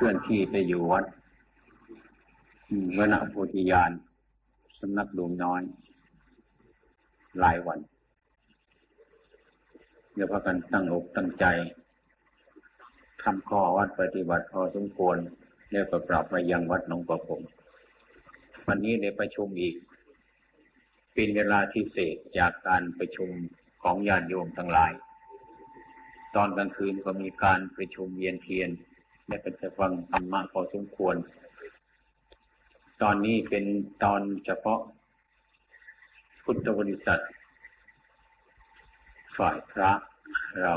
เคลื่อนที่ไปอยู่วัดวณโพธิญาณสำนักดวงน้อย หลายวัน เดี๋ยวพากันตั้งอกตั้งใจทำข้อวัดปฏิบัติพอสมควรแล้วก็ปรับมายังวัดหนองประพงวันนี้ในประชุมอีก เป็นเวลาที่เศษจากการประชุมของญาติโยมทั้งหลาย ตอนกลางคืนก็มีการประชุมเยียนเทียน และเป็นจะฟังธรรมะพอสมควร ตอนนี้เป็นตอนเฉพาะ พุทธบริษัท ฝ่ายพระเรา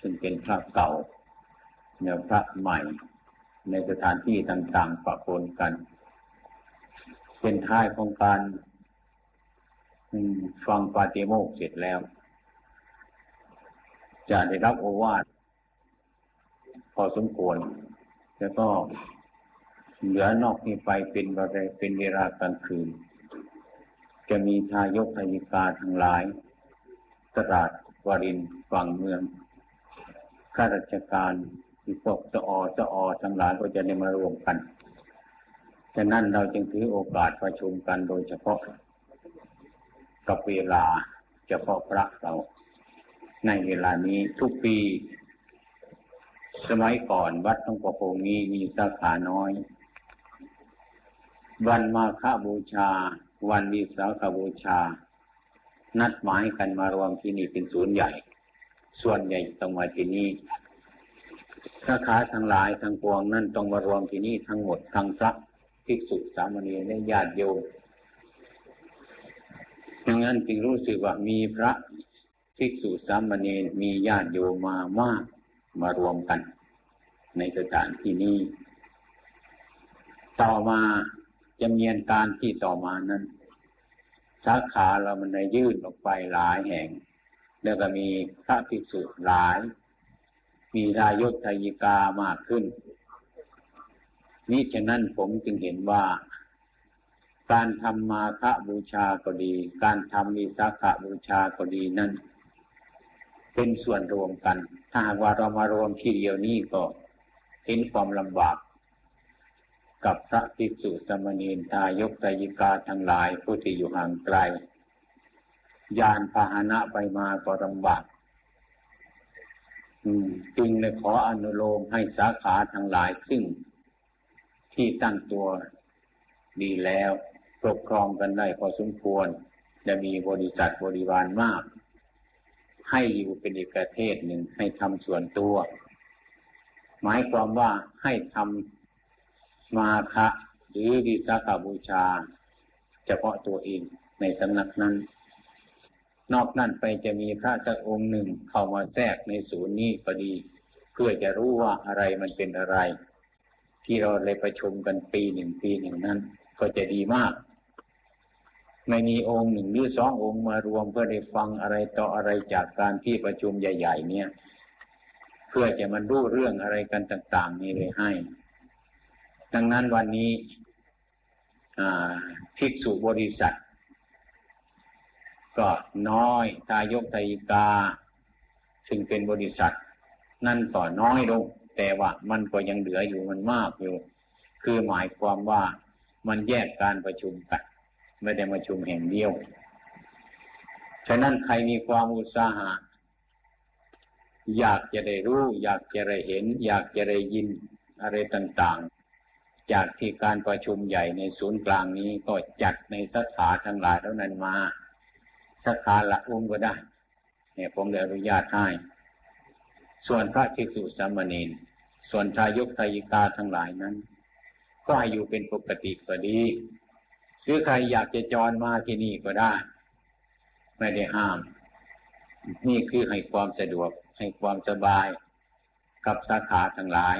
ซึ่งเป็นพระเก่าแนวพระใหม่ ในสถานที่ต่างๆปะปนกัน เป็นท้ายของการฟังปาติโมกเสร็จแล้ว จะได้รับโอวาทพอสมควร แล้วก็เหลือนอกนี้ไปเป็นบริเป็นเวลากลางคืน จะมีทายกทายิกาทั้งหลาย ตลาดวารินฝั่งเมืองข้าราชการที่พวกจะอจะอทั้งหลายก็จะได้มารวมกันฉะนั้นเราจึงถือโอกาสประชุมกันโดยเฉพาะ กับเวลาเฉพาะพระเรา ในเวลานี้ทุกปี สมัยก่อนวัดต้องประพงนี้มีสาขาน้อย วันมาฆบูชา วันวิสาขบูชา นัดหมายกันมารวมที่นี่เป็นศูนย์ใหญ่ ส่วนใหญ่ต้องมาที่นี่สาขาทั้งหลายทั้งปวงนั่นต้องมารวมที่นี่ทั้งหมดทั้งพระภิกษุสามเณรและญาติโยมดังนั้นจึงรู้สึกว่ามีพระภิกษุสามเณรมีญาติโยมมามาก มารวมกัน ในสถานที่นี้ ต่อมาจำเนียนการที่ต่อมานั้น สาขาเรามันได้ยื่นออกไปหลายแห่ง แล้วก็มีพระภิกษุหลาย มีรายศทยิกามากขึ้นนี่ฉะนั้นผมจึงเห็นว่า การทำมาฆบูชาก็ดี การทำมีสาขาบูชาก็ดีนั้น เป็นส่วนรวมกัน ถ้าหากว่าเรามารวมที่เดียวนี้ก็เห็นความลำบาก กับพระภิกษุสมณีนทายกตยิกาทั้งหลายผู้ที่อยู่ห่างไกล ยานพาหนะไปมาก็ลำบากจึงเลยขออนุโลมให้สาขาทั้งหลายซึ่ง ที่ตั้งตัวดีแล้วปกครองกันได้พอสมควร จะมีบริษัทบริวารมาก ให้อยู่เป็นอีกประเทศหนึ่งให้ทำส่วนตัว หมายความว่าให้ทำมาคะหรือวิสาขบูชา เฉพาะตัวเองในสำนักนั้น นอกนั้นไปจะมีพระสักองค์หนึ่งเข้ามาแทรกในศูนย์นี้พอดี เพื่อจะรู้ว่าอะไรมันเป็นอะไร ที่เราเลยประชุมกันปีหนึ่งปีหนึ่งนั้น ก็จะดีมาก ไม่มีองค์หนึ่งหรือสององค์มารวมเพื่อได้ฟังอะไรต่ออะไรจากการที่ประชุมใหญ่ ๆ เนี่ย เพื่อจะมันรู้เรื่องอะไรกันต่าง ๆ นี่เลยให้ ดังนั้นวันนี้ภิกษุบริษัท ก็น้อยตายกตายกา ซึ่งเป็นบริษัท นั่นต่อน้อยลง แต่ว่ามันก็ยังเหลืออยู่มันมากอยู่ คือหมายความว่ามันแยกการประชุมกัน ไม่ได้มาชุมแห่งเดียว ฉะนั้นใครมีความอุตสาหะอยากจะได้รู้ อยากจะได้เห็น อยากจะได้ยินอะไรต่างๆ จากที่การประชุมใหญ่ในศูนย์กลางนี้ก็จัดในสถาทั้งหลายเท่านั้นมาสถาละองค์ก็ได้ เนี่ยผมได้อนุญาตให้ ส่วนพระภิกษุสามเณรส่วนทายกทายิกาทั้งหลายนั้น ก็ให้อยู่เป็นปกติก็ดี หรือใครอยากจะจรมาที่นี่ก็ได้ ไม่ได้ห้าม นี่คือให้ความสะดวก ให้ความสบายกับสาขาทั้งหลาย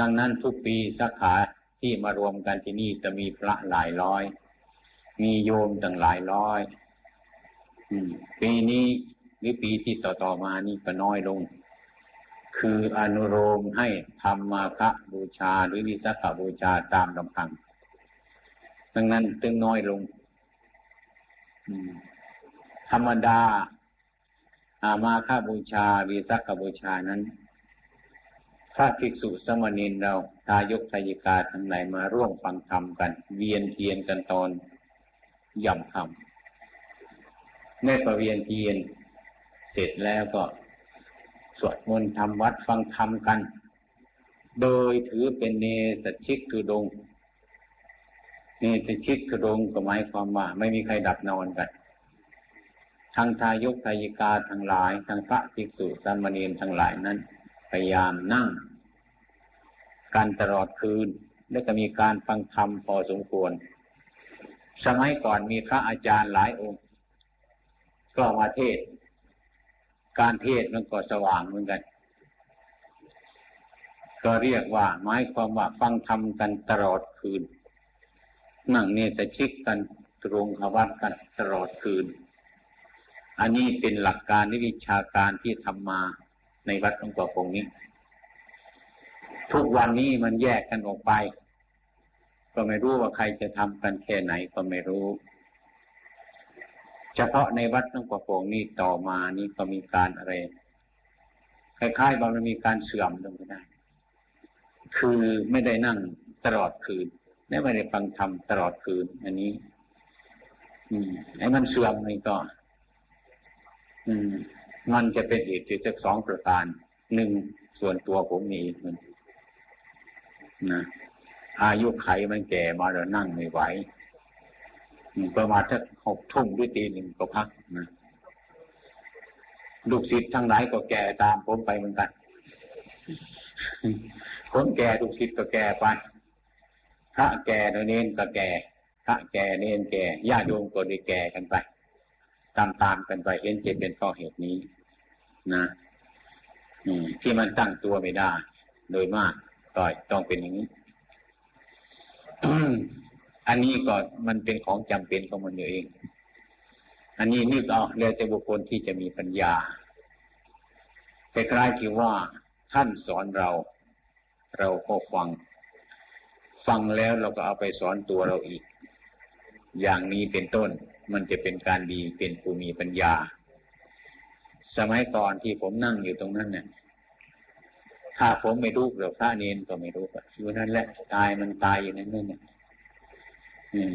ดังนั้นทุกปีสาขาที่มารวมกันที่นี่จะมีพระหลายร้อย มีโยมตั้งหลายร้อยปีนี้หรือปีที่ต่อๆมานี่ก็น้อยลง คืออนุโลมให้ทำมาคะบูชาหรือวิสาขบูชาตามลำพัง ดังนั้นตึงน้อยลงธรรมดาอามาค่าบูชาวีสักบูชานั้นพระภิกษุสมณีเราทายกทายิกาทั้งหลายมาร่วมฟังธรรมกัน เวียนเทียนกันตอนย่ำคำในประเวียนเทียน เสร็จแล้วก็ สวดมนต์ทำวัดฟังธรรมกัน โดยถือเป็นเนสชิกทุดง เนสชิกทุดงก็หมายความว่า ไม่มีใครดับนอนกันทางทายกทายิกาทั้งหลายทางพระภิกษุสามเณรทั้งหลายนั้น พยายามนั่ง การตลอดคืน และก็มีการฟังธรรมพอสมควร สมัยก่อนมีพระอาจารย์หลายองค์ก็มาเทศ การเทศมันก็สว่างเหมือนกัน ก็เรียกว่า หมายความว่าฟังธรรมกันตลอดคืน นั่งเนี่ยจะชิกกันตรงขวัดกันตลอดคืน อันนี้เป็นหลักการนิวิชาการที่ทำมาในวัดหลวงปู่คงนี้ ทุกวันนี้มันแยกกันออกไป ก็ไม่รู้ว่าใครจะทำกันแค่ไหนก็ไม่รู้ เฉพาะในวัดหลวงปู่คงนี้ต่อมานี่ก็มีการอะไรคล้ายๆว่ามันมีการเสื่อมลงไปได้ คือไม่ได้นั่งตลอดคืน และไม่ได้ฟังธรรมตลอดคืน อันนี้ อืมไอ้มันเสื่อมนี่ก็ อืม มันจะเป็นเหตุที่สักสองประการหนึ่งส่วนตัวผมมีมันนะอายุไขมันแก่มาแล้วนั่งไม่ไหวประมาณสักหกทุ่มด้วยตีหนึ่งก็พักนะลูกศิษย์ทั้งหลายก็แก่ตามผมไปเหมือนกันผมแก่ลูกศิษย์ก็แก่ไป พระแก่เน้นก็แก่ พระแก่เน้นแก่ญาติโยมก็ได้แก่กันไปตามตามกันไปเห็นเจ็บเป็นเพราะเหตุนี้ นะที่มันตั้งตัวไม่ได้ โดยมากก็ต้องเป็นอย่างนี้ อันนี้ก็มันเป็นของจำเป็นของมันเอง อันนี้นี่ก็เรียกแต่บุคคลที่จะมีปัญญาแต่คล้ายที่ว่าท่านสอนเรา เราก็ฟัง ฟังแล้วเราก็เอาไปสอนตัวเราอีก อย่างนี้เป็นต้น มันจะเป็นการดีเป็นผู้มีปัญญา สมัยก่อนที่ผมนั่งอยู่ตรงนั้นเนี่ยถ้าผมไม่รู้เดี๋ยวพระเนนก็ไม่รู้อยู่นั่นแหละตายมันตายอยู่นั่นนี่ยอืม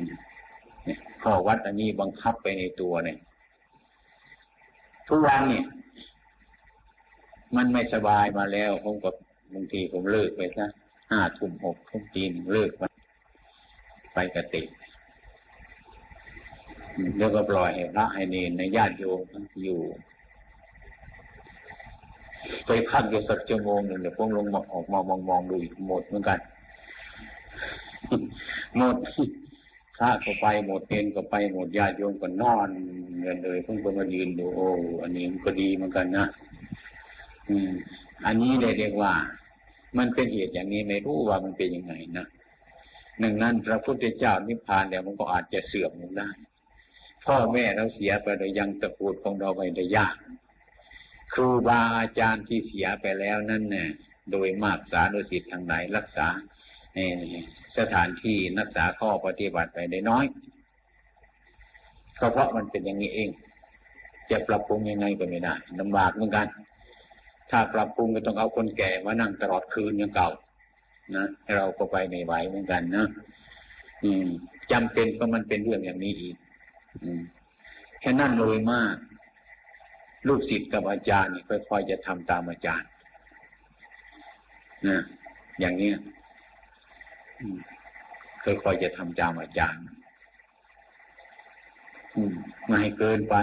เนี่ยข้อวัดอันนี้บังคับไปในตัวเนี่ยทุกวันเนี่ย มันไม่สบายมาแล้วผมกับบางทีผมเลิกไปซะ ห้าทุ่มหกทุ่มตีนเลิกไปไปกติแล้วก็ปล่อยให้พระให้เนรในญาติโยมอยู่ ไปพักอยู่สักชั่วโมงหนึ่งเดี๋ยวพวกลงมาออกมามองมองดูอีกหมดเหมือนกัน หมดพระก็ไปหมดเนรก็ไปหมดญาติโยมก็นอนเงินเลยเพิ่งมายืนดูโอ้อันนี้มันก็ดีเหมือนกันนะอืม อันนี้เรียกว่า มันเป็นเหตุอย่างนี้ไม่รู้ว่ามันเป็นยังไงนะหนึ่งนั้นพระพุทธเจ้านิพพานเดี๋ยวมันก็อาจจะเสื่อมลงได้ พ่อแม่เราเสียไปโดยยังตระกูลของเราไปได้ยาก ครูบาอาจารย์ที่เสียไปแล้วนั่นเนี่ยโดยมากสานุสิทธิ์ทางไหนรักษาสถานที่รักษาข้อปฏิบัติไปได้น้อยก็เพราะมันเป็นอย่างนี้เอง จะปรับปรุงยังไงก็ไม่ได้ลำบากเหมือนกัน ถ้าปรับปรุงก็ต้องเอาคนแก่มานั่งตลอดคืนอย่างเก่า นะเราก็ไปไม่ไหวเหมือนกันนะอืมจำเป็นก็มันเป็นเรื่องอย่างนี้อีกแค่นั้นเลยมาก ลูกศิษย์กับอาจารย์นี่ค่อยๆจะทำตามอาจารย์นะอย่างนี้ค่อยๆจะทำตามอาจารย์ไม่ให้เกินไป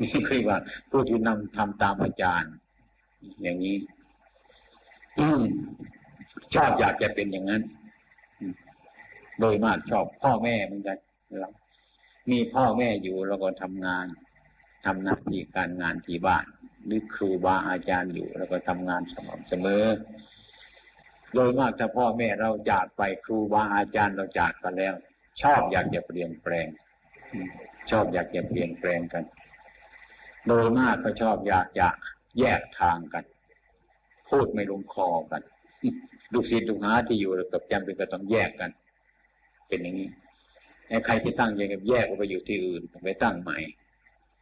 นี่คือว่าผู้ที่นำทำตามอาจารย์ อย่างนี้ชอบอยากจะเป็นอย่างนั้นโดยมากชอบพ่อแม่เหมือนกันเรามีพ่อแม่อยู่เราก็ทำงานทำหน้าที่การงานที่บ้านหรือครูบาอาจารย์อยู่เราก็ทำงานสม่ำเสมอ โดยมากถ้าพ่อแม่เราจากไปครูบาอาจารย์เราจากกันแล้ว ชอบอยากจะเปลี่ยนแปลง ชอบอยากจะเปลี่ยนแปลงกัน โดยมากก็ชอบอยากจะแยกทางกัน พูดไม่ลงคอกันลูกศิษย์ลูกหาที่อยู่กับจำเป็นก็ต้องแยกกัน เป็นอย่างนี้ใครที่ตั้งอย่างแยกออกไปอยู่ที่อื่นไปตั้งใหม่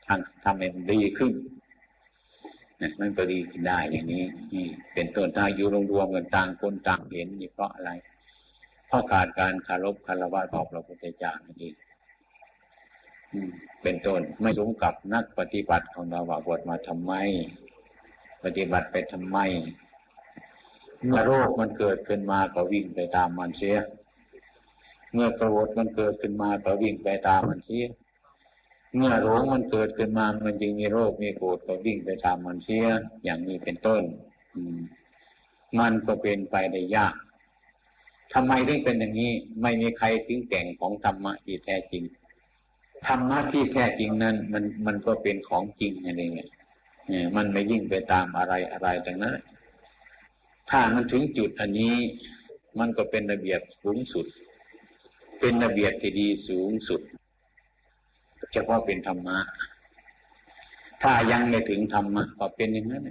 ทางทำให้มันดีขึ้นนะมันก็ดีขึ้นได้อย่างนี้นี่เป็นต้นถ้าอยู่รวมๆกันต่างคนต่างเห็นนี่เพราะอะไร เพราะขาดการคารพคารวะต่อพระพุทธเจ้านั่นเอง เป็นต้นไม่สมกับนักปฏิบัติของเราว่าบวชมาทำไม ปฏิบัติไปทำไมเมื่อโรคมันเกิดขึ้นมาก็วิ่งไปตามมันเสีย เมื่อกระวดมันเกิดขึ้นมาก็วิ่งไปตามมันเสีย เมื่อโรคมันเกิดขึ้นมา มันจึงมีโรค มีโกรธก็วิ่งไปตามมันเสีย อย่างนี้เป็นต้น อืม มันก็เป็นไปได้ยากทำไมถึงเป็นอย่างนี้ ไม่มีใครถึงแก่งของธรรมะที่แท้จริง ธรรมะที่แท้จริงนั้น มันมันก็เป็นของจริงอะไรเงี้ยมันไม่ยิ่งไปตามอะไรอะไรดังนั้นถ้ามันถึงจุดอันนี้ มันก็เป็นระเบียบสูงสุด เป็นระเบียบที่ดีสูงสุดเฉพาะเป็นธรรมะ ถ้ายังไม่ถึงธรรมะก็เป็นอย่างนั้น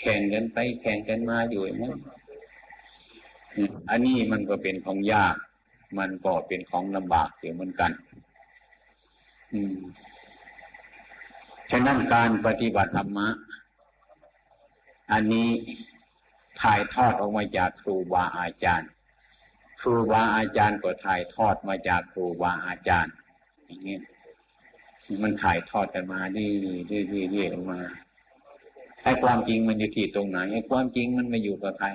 แข่งกันไปแข่งกันมาอยู่อย่างนั้นอันนี้มันก็เป็นของยาก มันก็เป็นของลำบากเหมือนกัน ฉะนั้นการปฏิบัติธรรมะ อันนี้ถ่ายทอดออกมาจากครูบาอาจารย์ ครูบาอาจารย์ก็ถ่ายทอดมาจากครูบาอาจารย์ อย่างนี้ยมันถ่ายทอดกันมาดีดีดีดีออกมาไอ้ความจริงมันอยู่ที่ตรงไหนไอ้ความจริงมันไม่อยู่กับใคร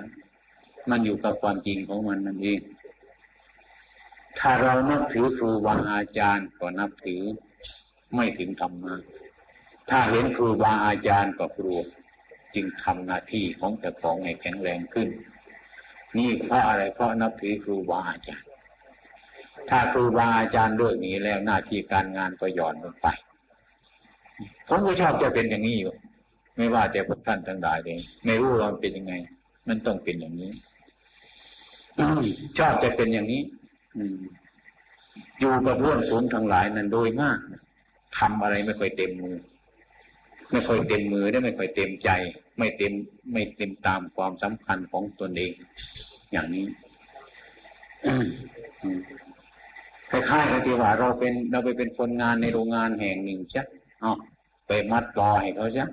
มันอยู่กับความจริงของมันนั่นเอง ถ้าเรานับถือครูบาอาจารย์ก็นับถือ ไม่ถึงธรรมะถ้าเห็นครูบาอาจารย์ก็กลัวจึงทำหน้าที่ของแต่ของให้แข็งแรงขึ้น นี่เพราะอะไรเพราะนับถือครูบาอาจารย์ ถ้าครูบาอาจารย์เลิกนี้แล้วหน้าที่การงานก็หย่อนลงไปผมก็ชอบจะเป็นอย่างนี้อยู่ ไม่ว่าแต่พวกท่านทั้งหลายเลยไม่รู้ว่าเป็นยังไง มันต้องเป็นอย่างนี้ชอบจะเป็นอย่างนี้อืมอยู่กับเพื่อนสูงทั้งหลายนั้นโดยมาก ทำอะไรไม่ค่อยเต็มมือ ไม่ค่อยเต็มมือได้ไม่ค่อยเต็มใจ ไม่เต็มไม่เต็มตามความสำคัญของตนเอง อย่างนี้คล้ายๆกับที่ว่าเราเป็นเราไปเป็นคนงานในโรงงานแห่งหนึ่งใช่อ๋อไปมัดรอให้เขาใช่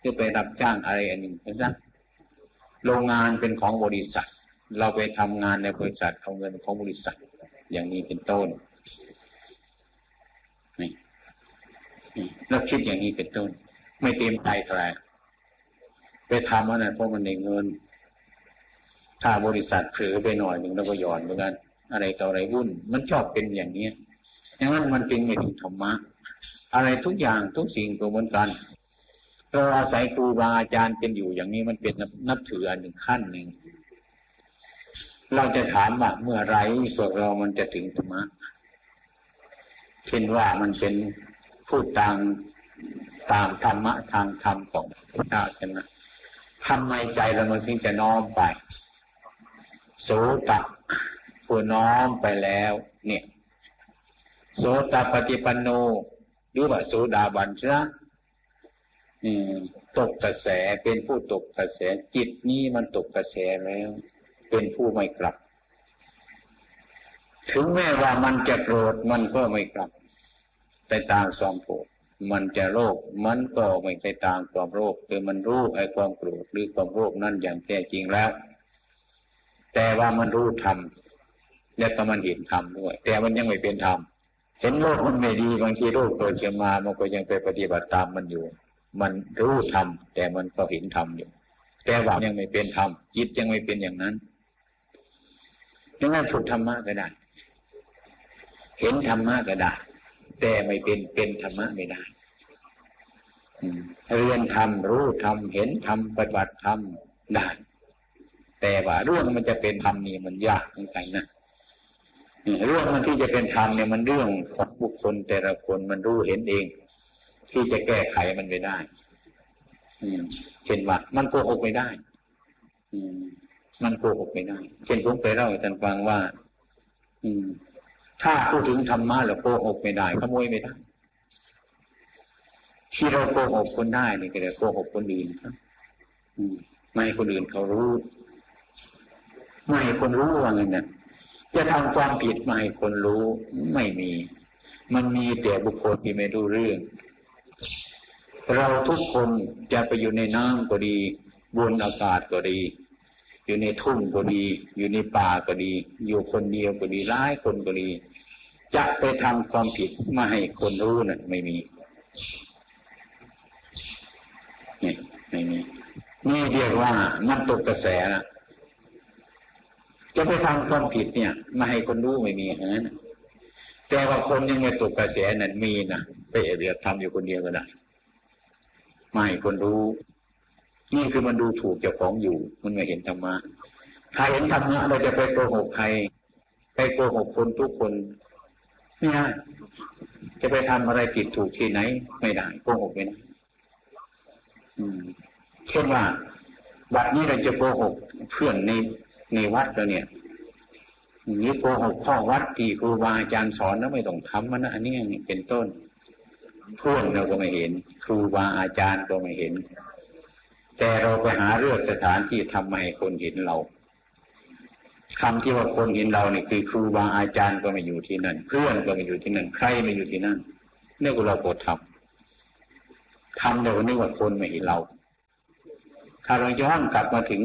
คือไปรับจ้างอะไรอันหนึ่งใช่โรงงานเป็นของบริษัท เราไปทำงานในบริษัทเอาเงินของบริษัท อย่างนี้เป็นต้น แล้วคิดอย่างนี้เป็นต้น ไม่เต็มใจใครไปทำอะไรเพราะมันในเงิน ถ้าบริษัทเผลอไปหน่อยหนึ่งแล้วก็หย่อนเหมือนกันอะไรต่ออะไรวุ่น มันชอบเป็นอย่างนี้ยดังนั้นมันเป็นไม่ถึงธรรมะ อะไรทุกอย่างทุกสิ่งก็เหมือนกันเราอาศัยครูบาอาจารย์เป็นอยู่อย่างนี้มันเป็นนับถืออันหนึ่งขั้นหนึ่ง เราจะถามว่าเมื่อไรพวกเรามันจะถึงธรรมะ เช่นว่ามันเป็น พูดตามตามธรรมะทางธรรมของพระเจ้าใช่ไหมทำไมใจเรามันถึงจะน้อมไปโสตะผู้น้อมไปแล้ว เนี่ยโสตปฏิปันโนหรือว่าโสดาบันชนะตกกระแสเป็นผู้ตกกระแสจิตนี้มันตกกระแสแล้ว เป็นผู้ไม่กลับ ถึงแม้ว่ามันจะโกรธมันก็ไม่กลับ ไปตามความโกรธมันจะโลภมันก็ไม่ไปตามความโลภคือมันรู้ไอ้ความโกรธหรือความโลภนั่นอย่างแท้จริงแล้ว แต่ว่ามันรู้ธรรมและก็มันเห็นธรรมด้วย แต่มันยังไม่เป็นธรรมเห็นโลกมันไม่ดีบางทีโลกเกิดขึ้นมามันก็ยังไปปฏิบัติตามมันอยู่ มันรู้ธรรมแต่มันก็เห็นธรรมอยู่ แต่ว่ายังไม่เป็นธรรมจิตยังไม่เป็นอย่างนั้นดังนั้นฝึกธรรมะก็ได้ เห็นธรรมะก็ได้ แต่ไม่เป็นเป็นธรรมะไม่ได้เรียนธรรมรู้ธรรมเห็นธรรมปฏิบัติธรรมได้แต่ว่าเรื่องมันจะเป็นธรรมนี่มันยากเหมือนกันนะเรื่องมันที่จะเป็นธรรมเนี่ยมันเรื่องของบุคคลแต่ละคนมันรู้เห็นเอง ที่จะแก้ไขมันไม่ได้เช่นว่ามันโกหกไม่ได้มมันโกหกไม่ได้ เช่นผมไปเล่าให้ท่านฟังว่า อืม ถ้าพูดถึงธรรมะแล้วโกหกไม่ได้ขโมยไม่ได้ที่เราโกหกคนได้นี่ก็เลยโกหกคนอื่นครับไม่ให้คนอื่นเขารู้ ไม่ให้คนรู้ว่าไงเนี่ยจะทำความผิดไม่ให้คนรู้ไม่มี มันมีแต่บุคคลที่ไม่รู้เรื่อง เราทุกคนจะไปอยู่ในน้ำก็ดี บนอากาศก็ดี อยู่ในทุ่งก็ดี อยู่ในป่าก็ดี อยู่คนเดียวก็ดีร้ายคนก็ดี จะไปทำความผิดมาให้คนรู้นั่นไม่มีนี่ไม่มีนี่เรียกว่ามันตกกระแสนะจะไปทำความผิดเนี่ยมาให้คนรู้ไม่มีฮะแต่ว่าคนยังไม่ตกกระแสนั่นมีนะไปเรียกทำอยู่คนเดียวก็ได้ไม่คนรู้ นี่คือมันดูถูกเจ้าของอยู่ มันไม่เห็นธรรมะถ้าเห็นธรรมะเราจะไปโกหกใคร ไปโกหกคนทุกคน เนี่ยจะไปทำอะไรผิดถูกที่ไหน ไม่ได้โกหกไม่ได้เช่นว่า บัดนี้เราจะโกหกเพื่อนในในวัดเราเนี่ยนี่โกหกพ่อวัดที่ครูบาอาจารย์สอนแล้วไม่ต้องทำมันนะอันนี้เป็นต้นเพื่อนเราก็ไม่เห็น ครูบาอาจารย์ก็ไม่เห็น แต่เราไปหาเรื่องสถานที่ทำให้คนเห็นเรา คำที่ว่าคนเห็นเราเนี่ยคือครูบาอาจารย์ก็ไม่อยู่ที่นั่น เพื่อนก็ไม่อยู่ที่นั่น ใครไม่อยู่ที่นั่นเนี่ยเราโกรธทำทำเดี๋ยวนี้ว่าคนไม่เห็นเรา ถ้าเราย้อนกลับมาถึง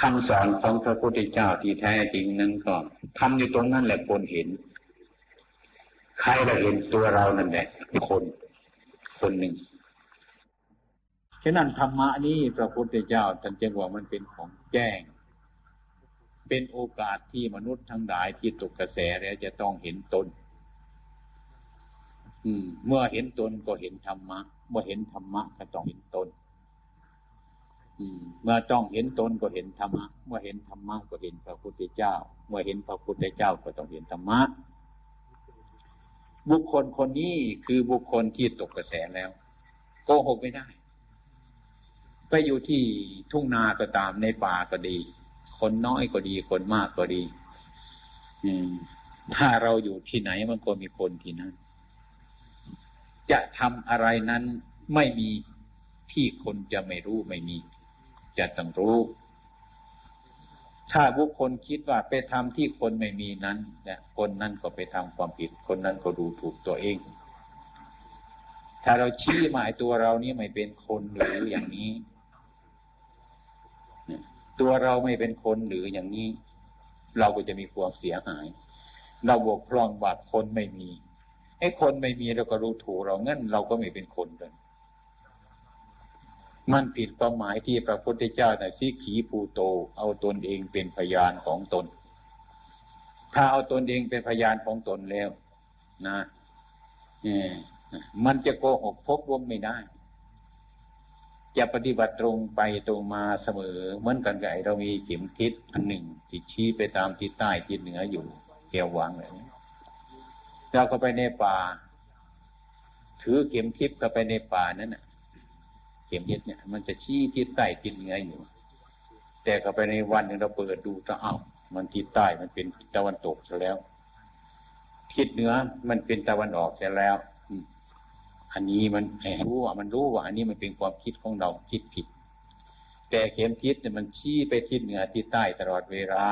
คำสอนของพระพุทธเจ้าที่แท้จริงนั้นก็ทำอยู่ตรงนั้นแหละคนเห็น ใครเราเห็นตัวเรานั่นแหละคน คนหนึ่งฉะนั้นธรรมะนี้พระพุทธเจ้าท่านจึงว่ามันเป็นของแจ้ง เป็นโอกาสที่มนุษย์ทั้งหลายที่ตกกระแสแล้วจะต้องเห็นตน อืม เมื่อเห็นตนก็เห็นธรรมะ เมื่อเห็นธรรมะก็ต้องเห็นตนเมื่อต้องเห็นตนก็เห็นธรรมะ เมื่อเห็นธรรมะก็เห็นพระพุทธเจ้า เมื่อเห็นพระพุทธเจ้าก็ต้องเห็นธรรมะ บุคคลคนนี้คือบุคคลที่ตกกระแสแล้วโกหกไม่ได้ ไปอยู่ที่ทุ่งนาก็ตามในป่าก็ดี คนน้อยก็ดีคนมากก็ดีถ้าเราอยู่ที่ไหนมันก็มีคนที่นั้นจะทำอะไรนั้นไม่มีที่คนจะไม่รู้ไม่มี จะต้องรู้ ถ้าบุคคลคิดว่าไปทำที่คนไม่มีนั้นเนี่ยคนนั้นก็ไปทำความผิด คนนั้นก็ดูถูกตัวเอง ถ้าเราชี้หมายตัวเรานี่ไม่เป็นคนหรืออย่างนี้ ตัวเราไม่เป็นคนหรืออย่างนี้ เราก็จะมีความเสียหาย เราบกพร่องบาดคนไม่มีไอ้คนไม่มีเราก็รู้ถูกเรางั้นเราก็ไม่เป็นคนเลยมันผิดความหมายที่พระพุทธเจ้าน่ะสิขีภูโต เอาตนเองเป็นพยานของตน ถ้าเอาตนเองเป็นพยานของตนแล้ว นะเนี่ยมันจะโกหกพกวมไม่ได้ จะปฏิบัติตรงไปตรงมาเสมอ เหมือนกันกับเรามีเข็มทิศอันหนึ่งที่ชี้ไปตามทิศใต้ทิศเหนืออยู่แกววางเลยเราก็ไปในป่า ถือเข็มทิศก็ไปในป่านั้นน่ะ เข็มทิศเนี่ย มันจะชี้ทิศใต้ทิศเหนืออยู่ แต่ก็ไปในวันหนึ่งเราเปิดดูจะเอามันทิศใต้มันเป็นตะวันตกซะแล้ว ทิศเหนือมันเป็นตะวันออกเสียแล้ว อันนี้มันรู้ว่ามันรู้ว่า อันนี้มันเป็นความคิดของเราคิดผิด แต่เข็มทิศเนี่ยมันชี้ไปทิศเหนือทิศใต้ตลอดเวลา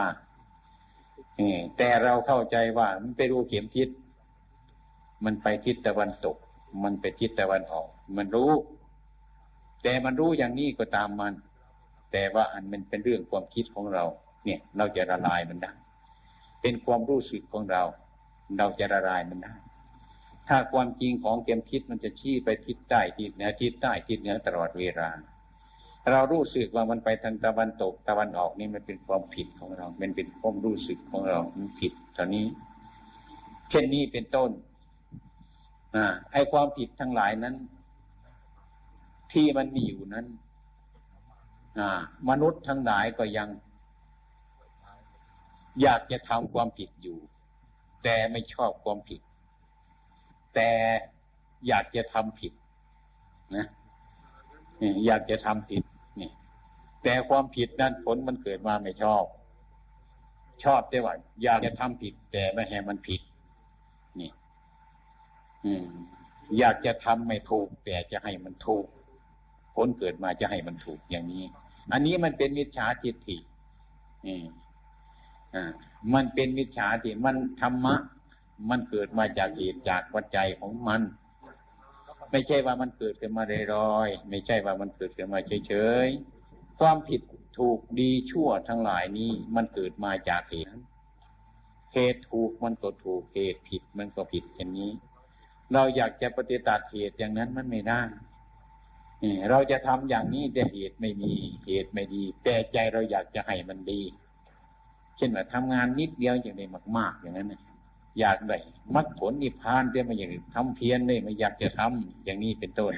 แต่เราเข้าใจว่ามันไปรู้เข็มทิศ มันไปทิศตะวันตก มันไปทิศตะวันออก มันรู้ แต่มันรู้อย่างนี้ก็ตามมัน แต่ว่าอันมันเป็นเรื่องความคิดของเรา เนี่ย เราจะละลายมันได้ เป็นความรู้สึกของเรา เราจะละลายมันได้ ถ้าความจริงของเกมคิดมันจะชี้ไปทิศใต้ทิศเหนือทิศใต้ทิศเหนือตลอดเวลา เรารู้สึกว่ามันไปทางตะวันตกตะวันออกนี่มันเป็นความผิดของเรา มันเป็นความรู้สึกของเรามันผิดตอนนี้ เช่นนี้เป็นต้นอ่าไอความผิดทั้งหลายนั้น ที่มันมีอยู่นั้นมนุษย์ทั้งหลายก็ยัง อยากจะทำความผิดอยู่ แต่ไม่ชอบความผิด แต่อยากจะทำผิดนะอยากจะทำผิดนี่ แต่ความผิดนั้นผลมันเกิดมาไม่ชอบ ชอบแต่ว่าอยากจะทำผิด แต่ไม่ให้มันผิด นี่ อืม อยากจะทำไม่ถูก แต่จะให้มันถูก ผลเกิดมาจะให้มันถูกอย่างนี้ อันนี้มันเป็นมิจฉาทิฏฐิอ่ามันเป็นมิจฉาทิฏฐิมันธรรมะ มันเกิดมาจากเหตุจากปัจจัยของมัน ไม่ใช่ว่ามันเกิดขึ้นมาลอยไม่ใช่ว่ามันเกิดขึ้นมาเฉยๆความผิดถูกดีชั่วทั้งหลายนี้มันเกิดมาจากเหตุเหตุถูกมันก็ถูกเหตุผิดมันก็ผิดอย่างนี้ เราอยากจะปฏิตัดเหตุอย่างนั้นมันไม่ได้เราจะทำอย่างนี้แต่เหตุไม่มีเหตุไม่ดี แต่ใจเราอยากจะให้มันดี เช่นว่าทำงานนิดเดียวอย่างนี้มาก ๆ อย่างนั้น อยากได้มรรคผลนิพพานแต่ไม่อยากทำเพียรเลยไม่อยากจะทำอย่างนี้เป็นต้น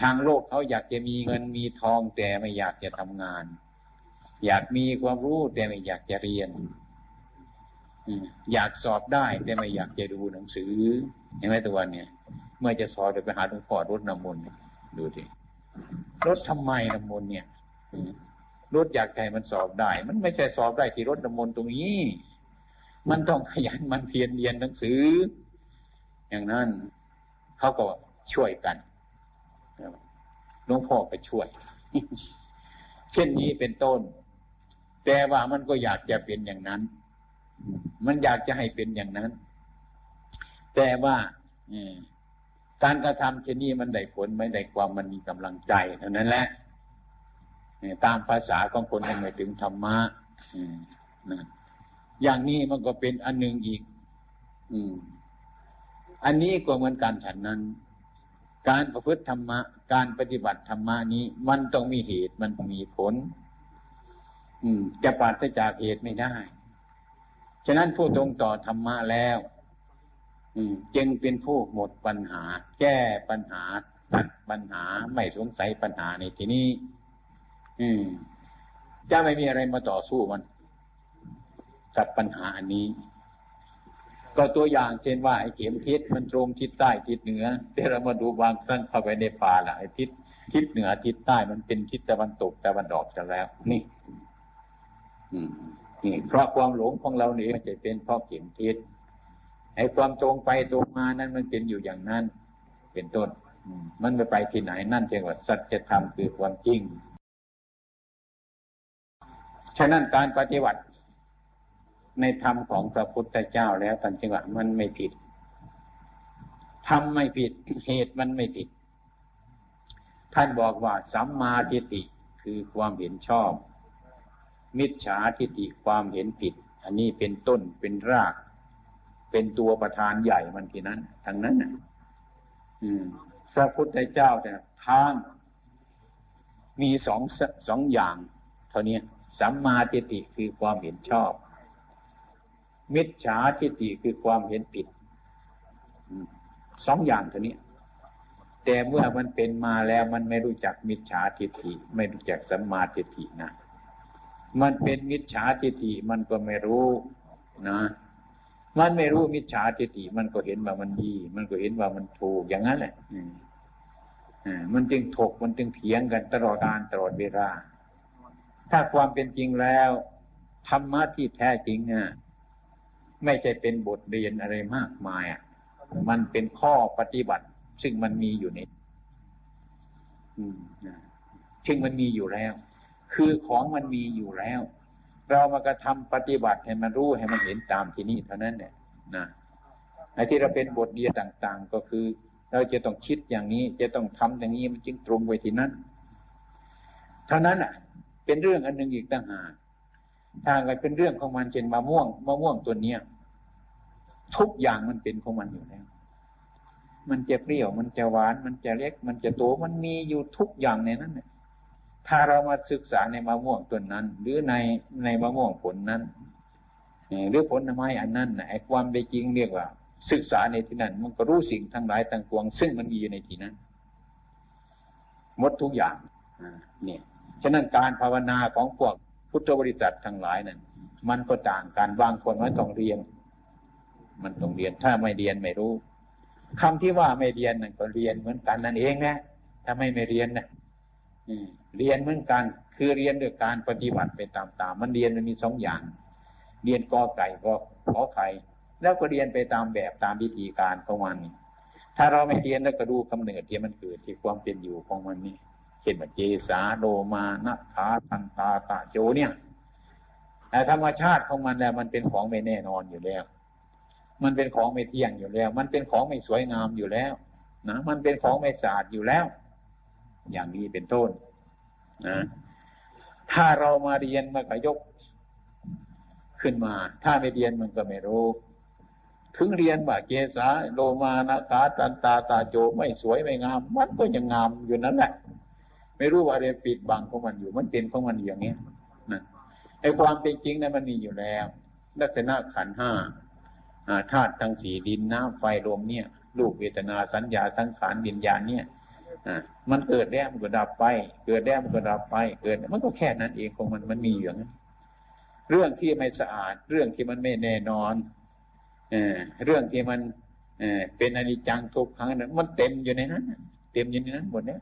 ทางโลกเขาอยากจะมีเงินมีทองแต่ไม่อยากจะทำงาน อยากมีความรู้แต่ไม่อยากจะเรียนอยากสอบได้แต่ไม่อยากจะดูหนังสือเห็นไหมตัววันเนี่ย เมื่อจะสอบเดี๋ยวไปหาหลวงพ่อรถน้ำมนต์ดูดิรถทำไมน้ำมนต์เนี่ยรถอยากให้มันสอบได้ มันไม่ใช่สอบได้ที่รถน้ำมนต์ตรงนี้ มันต้องขยันมันเพียรเรียนหนังสือ อย่างนั้นเขาก็ช่วยกันหลวงพ่อไปช่วย เช่นนี้เป็นต้น แต่ว่ามันก็อยากจะเป็นอย่างนั้น มันอยากจะให้เป็นอย่างนั้น แต่ว่าการกระทำเช่นนี้มันได้ผลไม่ได้ความมันมีกำลังใจเท่านั้นแหละตามภาษาของคนยังไม่ถึงธรรมะ อย่างนี้มันก็เป็นอันหนึ่งอีก อืม อันนี้ก็เหมือนการฉันนั้น การประพฤติธรรมะ การปฏิบัติธรรมะนี้ มันต้องมีเหตุมันต้องมีผล อืม จะปราศจากเหตุไม่ได้ ฉะนั้นผู้ตรงต่อธรรมะแล้วจึงเป็นผู้หมดปัญหา แก้ปัญหาตัดปัญหาไม่สงสัยปัญหาในที่นี้ อืมจะไม่มีอะไรมาต่อสู้มัน กับปัญหาอันนี้ ก็ตัวอย่างเช่นว่าไอ้เข็มทิศมันตรงทิศใต้ทิศเหนือแต่เรามาดูบางครั้งเข้าไปในป่าละไอ้ทิศทิศเหนือทิศใต้มันเป็นทิศตะวันตกตะวันออกจะแล้ว นี่นี่เพราะความหลงของเราเนี่ยมันจะเป็นเพราะเข็มทิศไอ้ความตรงไปตรงมานั้นมันเป็นอยู่อย่างนั้น เป็นต้นมันไม่ไปที่ไหนนั่นเองว่าสัจธรรมคือความจริง ฉะนั้นการปฏิบัติ ในธรรมของพระพุทธเจ้าแล้วท่านจึงว่ามันไม่ผิดทำไม่ผิดเหตุมันไม่ผิด ท่านบอกว่าสัมมาทิฏฐิคือความเห็นชอบ มิจฉาทิฏฐิความเห็นผิด อันนี้เป็นต้นเป็นราก เป็นตัวประธานใหญ่มันทีนั้นทางนั้นอืมพระพุทธเจ้าเนี่ยทางมีสองสองอย่าง เท่านี้สัมมาทิฏฐิคือความเห็นชอบ มิจฉาทิฏฐิคือความเห็นผิดสองอย่างเท่านี้ แต่เมื่อมันเป็นมาแล้วมันไม่รู้จักมิจฉาทิฏฐิไม่รู้จักสัมมาทิฏฐินะมันเป็นมิจฉาทิฏฐิมันก็ไม่รู้นะมันไม่รู้มิจฉาทิฏฐิมันก็เห็นว่ามันดี มันก็เห็นว่ามันถูกอย่างนั้นแหละมันจึงถกมันจึงเถียงกันตลอดการตลอดเวลาถ้าความเป็นจริงแล้วธรรมะที่แท้จริงอะ ไม่ใช่เป็นบทเรียนอะไรมากมายอะ มันเป็นข้อปฏิบัติ ซึ่งมันมีอยู่ในซึ่งมันมีอยู่แล้ว คือของมันมีอยู่แล้ว เรามากระทำปฏิบัติให้มันรู้ให้มันเห็นตามที่นี่เท่านั้นเนี่ยนะไอ้ที่เราเป็นบทเรียนต่าง ๆ ก็คือ เราจะต้องคิดอย่างนี้ จะต้องทำอย่างนี้มันจึงตรงไปที่นั้นเท่านั้นอะ เป็นเรื่องอันหนึ่งอีกต่างหากถ้าอะไรเป็นเรื่องของมันเช่นมะม่วงมะม่วงตัวเนี้ย ทุกอย่างมันเป็นของมันอยู่แล้ว มันจะเปรี้ยว มันจะหวาน มันจะเล็ก มันจะโต มันมีอยู่ทุกอย่างในนั้นเนี่ยถ้าเรามาศึกษาในมะม่วงต้นนั้น หรือในในมะม่วงผลนั้นหรือผลไม้อันนั้นไอ้ความเป็นจริงเรียกว่า ศึกษาในที่นั้น มันก็รู้สิ่งทั้งหลายต่างปวง ซึ่งมันมีอยู่ในที่นั้นหมดทุกอย่างเนี่ยฉะนั้นการภาวนาของพวกพุทธบริษัททั้งหลายนั้นมันก็ต่างกันบางคนมันต้องเรียน มันต้องเรียนถ้าไม่เรียนไม่รู้คำที่ว่าไม่เรียนนั่นก็เรียนเหมือนกันนั่นเองนะถ้าไม่ไม่เรียนนะเรียนเหมือนกัน คือเรียนด้วยการปฏิบัติไปตามๆมันเรียนมันมีสองอย่าง เรียนกอไก่ก็ขอไข่แล้วก็เรียนไปตามแบบตามวิธีการของมัน ถ้าเราไม่เรียนแล้วก็ดูกำเนิดที่มันเกิดที่ความเป็นอยู่ของมันนี่เช่นว่าเจสาโลมานะขาทันตาตาโจเนี่ยแต่ธรรมชาติของมันแล้วมันเป็นของไม่แน่นอนอยู่แล้ว มันเป็นของไม่เที่ยงอยู่แล้ว มันเป็นของไม่สวยงามอยู่แล้ว นะมันเป็นของไม่สะอาดอยู่แล้ว อย่างนี้เป็นต้นนะถ้าเรามาเรียนมันก็ยกขึ้นมา ถ้าไม่เรียนมันก็ไม่รู้ ถึงเรียนว่าเกษาโลมานะกาตันตาตาโจไม่สวยไม่งาม มันก็ยังงามอยู่นั่นแหละ ไม่รู้ว่าเรียนปิดบังของมันอยู่ มันเป็นของมันอย่างนี้นะไอความเป็นจริงนั้นมันมีอยู่แล้วลักษณะขันห้า ธาตุทั้งสี่ดินน้ำไฟลมเนี่ยรูปเวทนาสัญญาสังขารวิญญาณเนี่ยมันเกิดแล้วมันก็ดับไป เกิดแล้วมันก็ดับไป เกิด มันก็แค่นั้นเองของมันมันมีอย่างนั้นเรื่องที่ไม่สะอาด เรื่องที่มันไม่แน่นอนเอเรื่องที่มันเอเป็นอนิจจังทุกครั้งนั้นมันเต็มอยู่ในนั้นเต็มอยู่ในนั้นหมดเนี้ย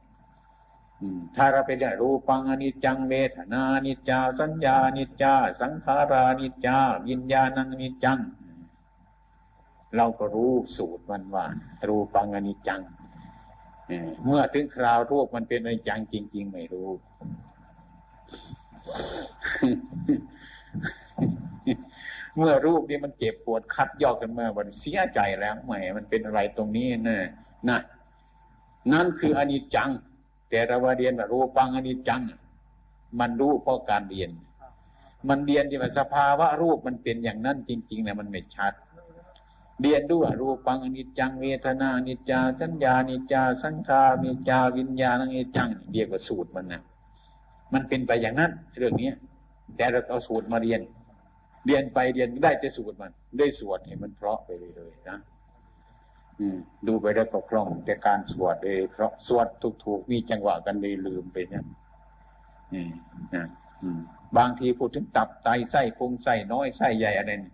ถ้าเราไปเรียนรูปังอนิจจังเวทนานิจจาสัญญานิจจาสังขารานิจจาวิญญาณังนิจจัง เราก็รู้สูตรมันว่ารูปังอนิจจังเมื่อถึงคราวรูปมันเป็นอนิจจังจริง ๆ ไม่รู้ เมื่อรูปนี้มันเจ็บปวดคัดยอกกันมาวันเสียใจแล้วแหมมันเป็นอะไรตรงนี้นะนะนั่นคืออนิจจัง แต่เราเรียนรูปังอนิจจัง มันรู้เพราะการเรียน มันเรียนที่ว่าสภาวะรูปมันเป็นอย่างนั้นจริงๆนะมันไม่ชัด เรียนด้วยรูปังอนิจจังเวทนาอนิจจาสัญญาอนิจจาสังขารอนิจจาวิญญาณอนิจจังเรียกว่าสูตรมันนะมันเป็นไปอย่างนั้นเรื่องนี้แต่เราเอาสูตรมาเรียน เรียนไปเรียนได้จะสวดมัน ได้สวดเห็นมันเพราะไปเลยนะอืม ดูไปแล้ก็คล่องแต่การสวดเลยเพราะสวดถูกๆมีจังหวะกันเลยลืมไปเนี่ยอืมนะอืมบางทีพูดถึงตับไตไส้พุงไส้น้อยไส้ใหญ่อะไรนี่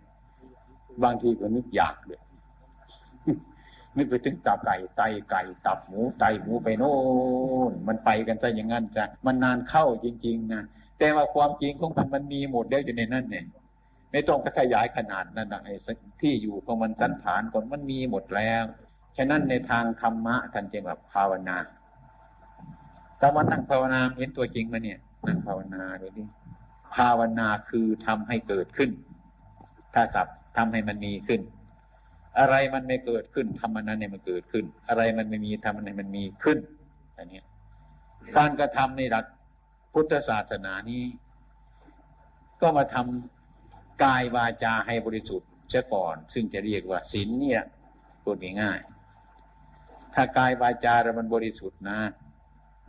บางทีก็นึกอยากเลยนึกไปถึงตับไก่ไตไก่ตับหมูไตหมูไปโน่นมันไปกันซะอย่างนั้นจ้ะมันนานเข้าจริง ๆนะแต่ว่าความจริงของมันมันมีหมดแล้วอยู่ในนั้นเนี่ยไม่ต้องขยายขนาดนั้นนะไอ้ที่อยู่ของมันสันฐานคนมันมีหมดแล้วฉะนั้นในทางธรรมะท่านจึงแบบภาวนาถ้าวันนั่งภาวนาเห็นตัวจริงมาเนี่ย นั่งภาวนาดูดิภาวนาคือทำให้เกิดขึ้น ถ้าศัพท์ ทำให้มันมีขึ้น อะไรมันไม่เกิดขึ้นทำมันนั้นเนี่ยมันเกิดขึ้น อะไรมันไม่มีทำมันให้มันมีขึ้นอันนี้การกระทำในหลักพุทธศาสนานี้ ก็มาทำกายวาจาให้บริสุทธิ์เสียก่อน ซึ่งจะเรียกว่าศีลเนี่ยพูดง่ายๆถ้ากายวาจาเรามันบริสุทธิ์นะ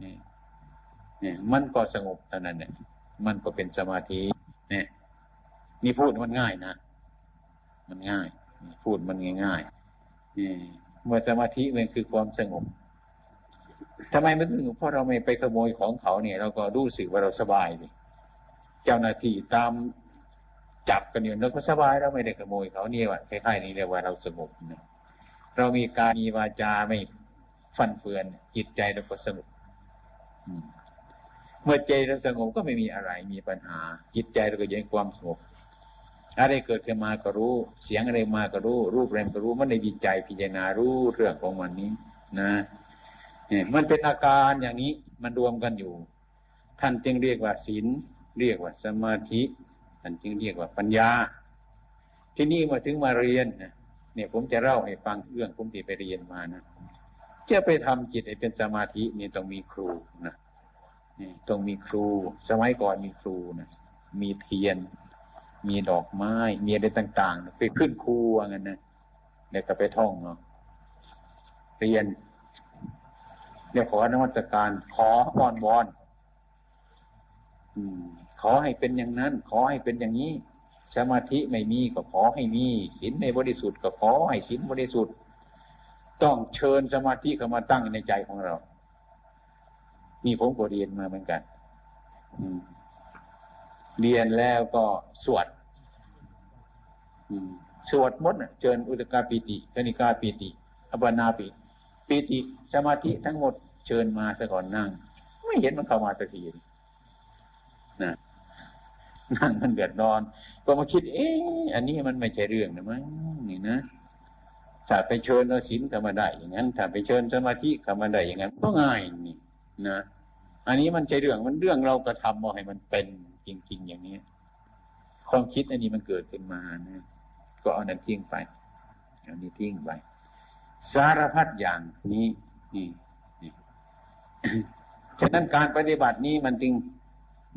นี่นี่มันก็สงบเท่านั้นเนี่ยมันก็เป็นสมาธิเนี่ยนี่พูดมันง่ายนะ มันง่าย พูดมันง่ายๆเมื่อสมาธิมันคือความสงบทำไมมันถึงเพราะเราไม่ไปขโมยของเขาเนี่ย เราก็รู้สึกว่าเราสบายดิเจ้าหน้าที่ตามจับกันอยู่เราก็สบายเราไม่ได้ขโมยเขาเนี่ยว่าคล้ายๆนี้เรียกว่าเราสงบนะเรามีการมีวาจาไม่ฟันเฟือน จิตใจเราก็สงบเมื่อใจเราสงบก็ไม่มีอะไรมีปัญหา จิตใจเราก็ยังความสงบ อะไรเกิดขึ้นมาก็รู้ เสียงอะไรมาก็รู้ รูปอะไรก็รู้ มันในจิตใจพิจารณารู้เรื่องของมันนี้ นะเนี่ยมันเป็นอาการอย่างนี้มันรวมกันอยู่ ท่านจึงเรียกว่าศีลเรียกว่าสมาธิท่านจึงเรียกว่าปัญญา ที่นี่มาถึงมาเรียนเนี่ยผมจะเล่าให้ฟังเรื่องผมที่ไปเรียนมานะจะไปทำจิตให้เป็นสมาธินี่ต้องมีครูนะนี่ต้องมีครู สมัยก่อนมีครูนะมีเทียน มีดอกไม้ มีอะไรต่างๆ ไปขึ้นครูว่างั้นนะเดี๋ยวก็ไปท่องเนาะเรียนเดี๋ยวขอนวัตการขออ้อนวอนอืมขอให้เป็นอย่างนั้น ขอให้เป็นอย่างนี้สมาธิไม่มีก็ขอให้มีศีลในบริสุทธิ์ก็ขอให้ศีลบริสุทธิ์ ต้องเชิญสมาธิเข้ามาตั้งในใจของเรา นี่ผมก็เรียนมาเหมือนกัน อืม เรียนแล้วก็สวดสวดมดเชิญอุตกาปิติคณิกาปิติอัปนาปิปิติสมาธิทั้งหมดเชิญมาซะก่อนนั่ง ไม่เห็นมันเข้ามาสักทีนะนั่งมันเดือดร้อน ก็มาคิด เอ๊ะอันนี้มันไม่ใช่เรื่องนะมั้งนี่นะถ้าไปเชิญเอาศีลเข้ามาได้อย่างนั้นถ้าไปเชิญสมาธิเข้ามาได้อย่างนั้น ก็ง่ายนี่นะอันนี้มันใช่เรื่องมันเรื่องเรากระทำมาให้มันเป็น จริง ๆ อย่างนี้ความคิดอันนี้มันเกิดขึ้นมานะก็เอานั้นทิ้งไปเอานี้ทิ้งไป สารพัดอย่างนี้นี่นี่ฉะนั้นการปฏิบัตินี้มันจึง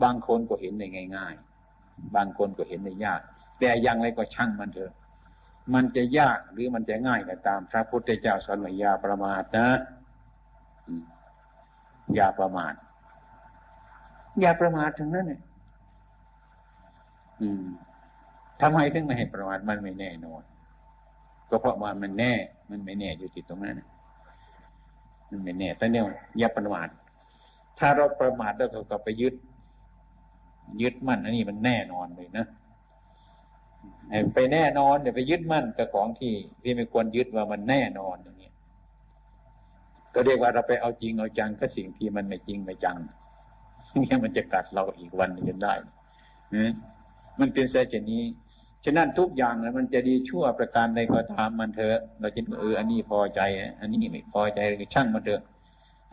บางคนก็เห็นได้ง่าย ๆ บางคนก็เห็นได้ยาก แต่อยังไรก็ช่างมันเถอะ มันจะยากหรือมันจะง่ายก็ตาม พระพุทธเจ้าสอนว่าอย่าประมาทนะอย่าประมาทอย่าประมาทถึงนั้นเนี่ย ทำไมถึงไม่ให้ประมาทมันไม่แน่นอน ก็เพราะว่ามันแน่ มันไม่แน่อยู่ที่ตรงนั้นมันไม่แน่แต่เนี่ยอย่าประมาทถ้าเราประมาทแล้วเราก็ไปยึด ยึดมั่นอันนี้มันแน่นอนเลยนะไปแน่นอนเดี๋ยวไปยึดมั่นกับของที่ที่ไม่ควรยึดว่ามันแน่นอนอย่างเงี้ยก็เรียกว่าเราไปเอาจริงเอาจังกับสิ่งที่มันไม่จริงไม่จังเนี่ยมันจะกัดเราอีกวันนึงได้นะ มันเป็นเช่นนี้ ฉะนั้นทุกอย่างนะมันจะดีชั่วประการใดก็ตามมันเถอะ เราจะเอออันนี้พอใจ อันนี้ไม่พอใจช่างมันเถอะ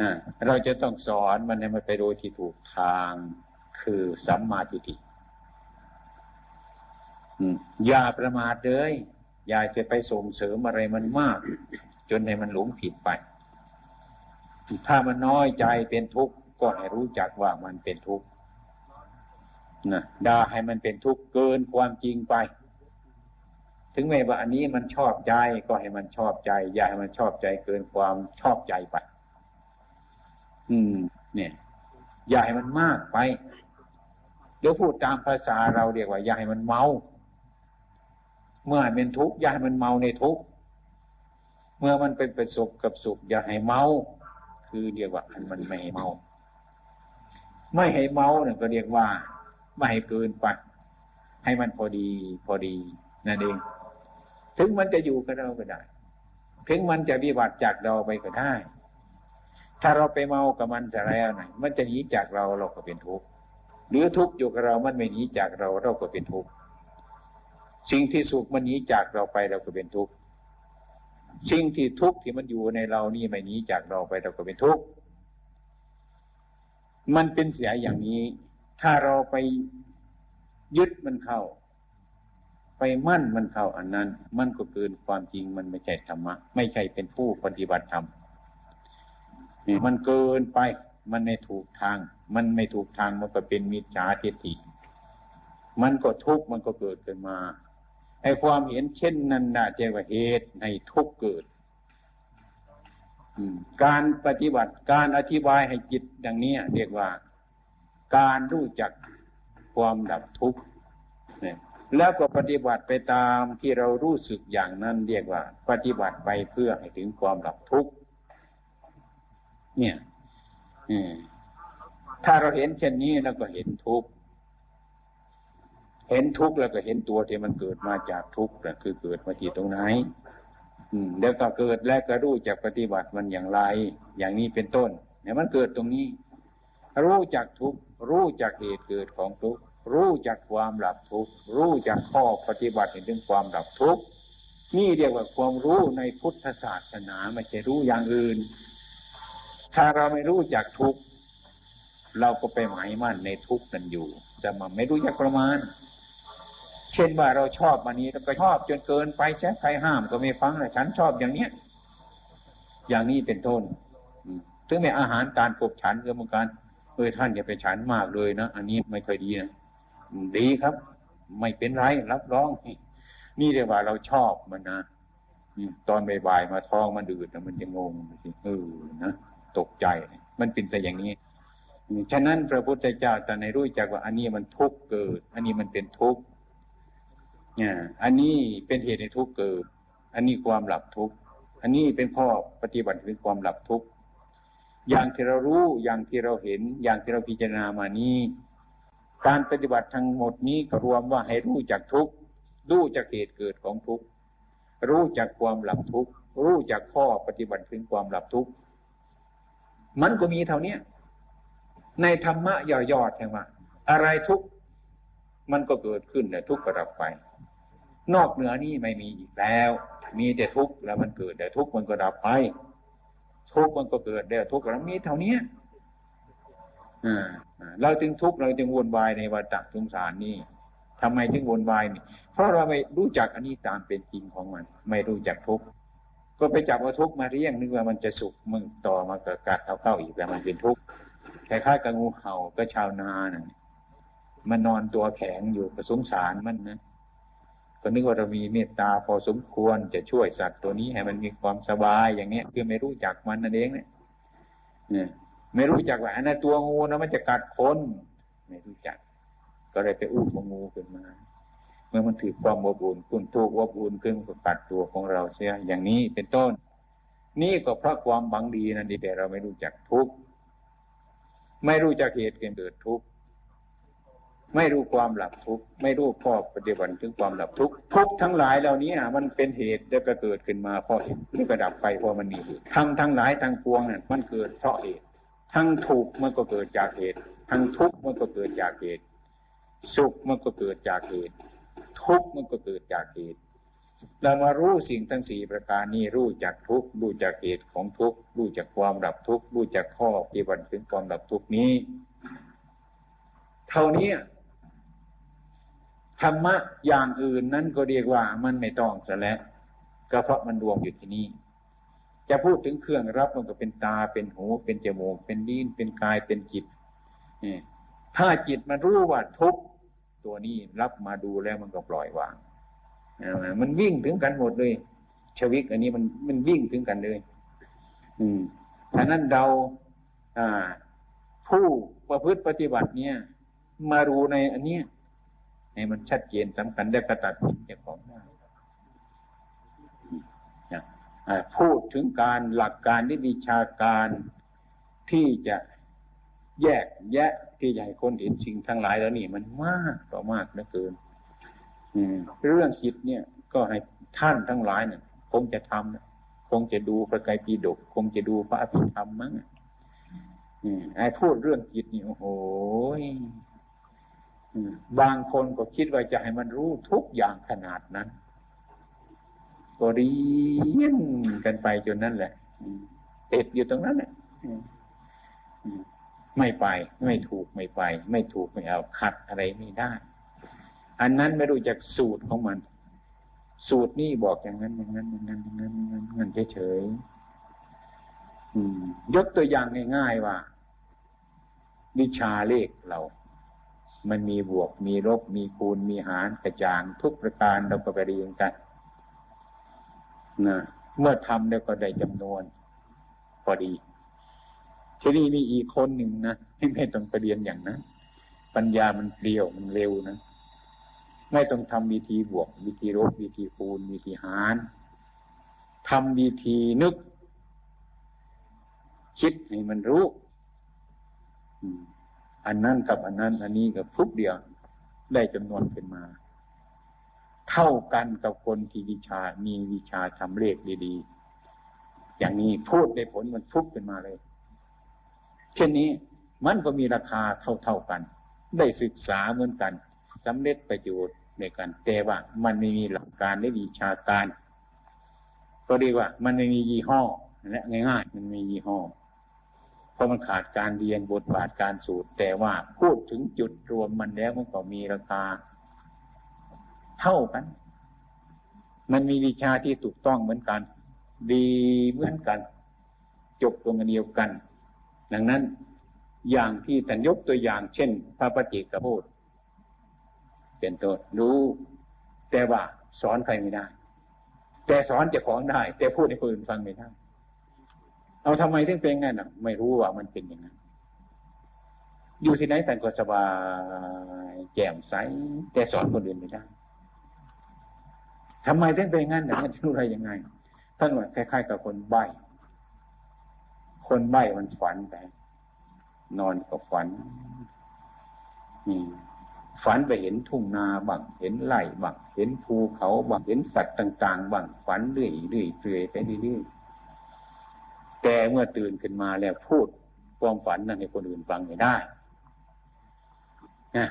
อ่าเราจะต้องสอนมันให้มันไปโดยที่ถูกทางคือสัมมาทิฏฐิอย่าประมาทเลยอย่าจะไปส่งเสริมอะไรมันมาก จนให้มันหลงผิดไป ถ้ามันน้อยใจเป็นทุกข์ก็ให้รู้จักว่ามันเป็นทุกข์ นะด่าให้มันเป็นทุกข์เกินความจริงไป ถึงแม้ว่าอันนี้มันชอบใจก็ให้มันชอบใจ อย่าให้มันชอบใจเกินความชอบใจไป อืม เนี่ย อย่าให้มันมากไป เดี๋ยวพูดตามภาษาเราเรียกว่า อย่าให้มันเมา เมื่อเป็นทุกข์อย่าให้มันเมาในทุกข์เมื่อมันเป็นประสบกับสุข อย่าให้เมา คือเรียกว่ามันไม่ให้เมา ไม่ให้เมาเนี่ยก็เรียกว่า ไม่ให้เกินไป ให้มันพอดี พอดีนั่นเอง ถึงมันจะอยู่กับเราก็ได้ ถึงมันจะวิบัติจากเราไปก็ได้ ถ้าเราไปเมากับมันจะแล้วไหนมันจะหนีจากเราเราก็เป็นทุกข์หรือทุกข์อยู่กับเรา มันไม่หนีจากเราเราก็เป็นทุกข์สิ่งที่สุขมันหนีจากเราไปเราก็เป็นทุกข์สิ่งที่ทุกข์ที่มันอยู่ในเรานี่ไม่หนีจากเราไปเราก็เป็นทุกข์มันเป็นเสียอย่างนี้ ถ้าเราไปยึดมันเข้า ไปมั่นมันเข้าอันนั้น มันก็เกินความจริงมันไม่ใช่ธรรมะ ไม่ใช่เป็นผู้ปฏิบัติธรรมมันเกินไปมันไม่ถูกทาง มันไม่ถูกทางมันก็เป็นมิจฉาทิฏฐิมันก็ทุกข์มันก็เกิดขึ้นมาไอ้ความเห็นเช่นนั้นน่ะเจว่าเหตุให้ทุกข์เกิดการปฏิบัติการอธิบายให้จิตอย่างนี้เรียกว่า การรู้จักความดับทุกข์แล้วก็ปฏิบัติไปตามที่เรารู้สึกอย่างนั้นเรียกว่า ปฏิบัติไปเพื่อให้ถึงความดับทุกข์เนี่ยถ้าเราเห็นเช่นนี้แล้วก็เห็นทุกข์เห็นทุกข์แล้วก็เห็นตัวที่มันเกิดมาจากทุกข์คือเกิดมาที่ตรงไหนอืมแล้วก็เกิดแล้วก็รู้จักปฏิบัติมันอย่างไร อย่างนี้เป็นต้นเนี่ยมันเกิดตรงนี้ รู้จักทุกรู้จักเหตุเกิดของทุกรู้จักความหลับทุกรู้จักข้อปฏิบัติถึงความหลับทุกนี่เรียกว่าความรู้ในพุทธศาสนาไม่ใช่รู้อย่างอื่น ถ้าเราไม่รู้จักทุกเราก็ไปหมายมั่นในทุกนั้นอยู่แต่มันไม่รู้จักประมาณ เช่นว่าเราชอบมันนี้เราก็ชอบจนเกินไปใช่ใครห้ามก็ไม่ฟังนะฉันชอบอย่างเนี้ยอย่างนี้เป็นต้นถึงแม้อาหารการปบฉันก็เหมือนกัน เออท่านอย่าไปฉันมากเลยนะอันนี้ไม่ค่อยดีนะดีครับ ไม่เป็นไรรับรอง นี่เรียกว่าเราชอบมันนะตอนบ่ายๆมาท้องมันดืดมันจะงงเออนะตกใจ มันเป็นแต่อย่างนี้ฉะนั้นพระพุทธเจ้าแต่ในรู้จักว่า อันนี้มันทุกข์เกิด อันนี้มันเป็นทุกข์เนี่ยอันนี้เป็นเหตุในทุกข์เกิด อันนี้ความหลับทุกข์อันนี้เป็นข้อปฏิบัติเป็นความหลับทุกข์ อย่างที่เรารู้อย่างที่เราเห็น อย่างที่เราพิจารณามานี้ การปฏิบัติทั้งหมดนี้ก็รวมว่าให้รู้จักทุกรู้จักเหตุเกิดของทุกรู้จักความหลับทุกรู้จักข้อปฏิบัติถึงความหลับทุกมันก็มีเท่านี้ในธรรมะย่อๆแห่งว่าอะไรทุกมันก็เกิดขึ้นแต่ทุกก็ดับไป นอกเหนือนี้ไม่มีอีกแล้ว มีแต่ทุกข์แล้วมันเกิดแต่ทุกข์มันก็ดับไป ทุกข์มันก็เกิดเดี๋ยวทุกข์เรามีเท่านี้เราจึงทุกข์เราจึงวนวายในวัฏสงสารนี่ทำไมจึงวนวายนี่ เพราะเราไม่รู้จักอันนี้ตามเป็นจริงของมัน ไม่รู้จักทุกข์ก็ไปจับเอาทุกข์มาเรียงนึกว่ามันจะสุขมึงต่อมาเกิดกัดเข้าๆอีกแต่มันเป็นทุกข์คล้ายๆกับงูเห่าก็ชาวนาน่ะมันนอนตัวแข็งอยู่ก็สงสารมันนะ ก็นึกว่าเรามีเมตตาพอสมควรจะช่วยสัตว์ตัวนี้ให้มันมีความสบายอย่างเงี้ยคือไม่รู้จักมันนั่นเองเนี่ยเนี่ยไม่รู้จักว่าอันนั้นตัวงูนะมันจะกัดคนไม่รู้จัก ก็เลยไปอู้ของงูขึ้นมา เมื่อมันถือความอบอุ่นคุณทุกอบอุ่นขึ้นก็กัดตัวของเราเสียอย่างนี้เป็นต้น นี่ก็เพราะความบังดีนั่นดีแต่เราไม่รู้จักทุกข์ไม่รู้จักเหตุเกิดทุกข์ ไม่รู้ความหลับทุกข์ไม่รู้ข้อปฏิบัติถึงความหลับทุกข์ทุกทั้งหลายเหล่านี้มันเป็นเหตุแล้วก็เกิดขึ้นมาเพราะเหตุนี่ก็ดับไปเพราะมันมีเหตุทั้งทั้งหลายทั้งปวงนั่นมันเกิดเพราะเหตุทั้งถูกมันก็เกิดจากเหตุทั้งทุกข์มันก็เกิดจากเหตุสุขมันก็เกิดจากเหตุทุกข์มันก็เกิดจากเหตุเรามารู้สิ่งทั้งสี่ประการนี้รู้จักทุกข์รู้จักเหตุของทุกข์รู้จักความดับทุกข์รู้จักข้อปฏิบัติถึงความดับทุกข์นี้ เท่านี้ ธรรมะอย่างอื่นนั้นก็เรียกว่ามันไม่ต้องซะแล้วก็เพราะมันรวมอยู่ที่นี่จะพูดถึงเครื่องรับมันก็เป็นตาเป็นหู เป็นจมูกเป็นลิ้นเป็นกายเป็นจิตถ้าจิตมันรู้ว่าทุกตัวนี้รับมาดูแล้วมันก็ปล่อยวางมันวิ่งถึงกันหมดเลยชวิกอันนี้มันมันวิ่งถึงกันเลย อืมฉะนั้นเราอ่าผู้ประพฤติปฏิบัติเนี่ย มารู้ในอันเนี้ย ให้มันชัดเจนสำคัญได้กระตัดสินเจ้าของได้พูดถึงการหลักการวิชาการที่จะแยกแยะที่ใหญ่คนเห็นสิ่งทั้งหลายแล้วนี่ มันมากต่อมากเหลือเกินเรื่องจิตเนี่ย ก็ให้ท่านทั้งหลายเนี่ยคงจะทำคงจะดูพระไตรปิฎกคงจะดูพระอภิธรรมมั้งไอ้พูดเรื่องจิตนี่โอ้โห บางคนก็คิดว่าจะให้มันรู้ทุกอย่างขนาดนั้น ก็เรียนกันไปจนนั่นแหละติดอยู่ตรงนั้นแหละไม่ไป ไม่ถูกไม่ไป ไม่ถูกไม่เอาขัดอะไรไม่ได้ อันนั้นไม่รู้จักสูตรของมัน สูตรนี่บอกอย่างนั้นอย่างนั้นอย่างนั้นอย่างนั้นอย่างนั้นเฉยๆยกตัวอย่างง่ายๆว่า วิชาเลขเรา มันมีบวกมีลบมีคูณมีหารกระจางทุกประการเราก็ไปเรียนกันนะเมื่อทำแล้วก็ได้จำนวน พอดีทีนี้มีอีกคนหนึ่งนะที่ไม่ต้องไปเรียนอย่างนั้นปัญญามันเปรี้ยวมันเร็วนะไม่ต้องทำวิธีบวก วิธีลบวิธีคูณวิธีหารทำวิธีนึก คิดให้มันรู้ อืม อันนั้นกับอันนั้น อันนี้กับทุกเดียวได้จำนวนขึ้นมา เท่ากันกับคนที่วิชามีวิชาทำเลขดีๆ อย่างนี้พูดได้ผลมันฟุกขึ้นมาเลย เช่นนี้มันก็มีราคาเท่าๆกัน ได้ศึกษาเหมือนกันสำเร็จประโยชน์ในกันแต่ว่ามันไม่มีหลักการและวิชาการ ก็ดีว่า มันไม่มียี่ห้อและง่ายๆ มันมียี่ห้อ เพราะมันขาดการเรียนบทบาทการสูตร แต่ว่าพูดถึงจุดรวมมันแล้วมันก็มีราคา เท่ากัน มันมีวิชาที่ถูกต้องเหมือนกัน ดีเหมือนกัน จบตรงเดียวกัน ดังนั้นอย่างที่ท่านยกตัวอย่างเช่น พระปฏิกพูดเป็นต้นรู้ แต่ว่าสอนใครไม่ได้ แต่สอนจะของได้ แต่พูดให้คนอื่นฟังไม่ได้ เอาทำไมถึงเป็นงั้นอะ ไม่รู้ว่ามันเป็นอย่างนั้นอยู่ที่ไหนแต่ก็สบายแจ่มใสแต่สอนคนอื่นไม่ได้ทำไมถึงเป็นงั้นอะมันจะรู้อะไรยังไงท่านว่าคล้ายๆกับคนใบ้คนใบ้มันฝันไปนอนก็ฝันนี่ฝันไปเห็นทุ่งนาบังเห็นไร่บังเห็นภูเขาบังเห็นสัตว์ต่าง ๆบังฝันเรื่อยๆเรื่อยไปเรื่อยๆ แต่เมื่อตื่นขึ้นมาแล้วพูดความฝันนั้นให้คนอื่นฟังไม่ได้นะ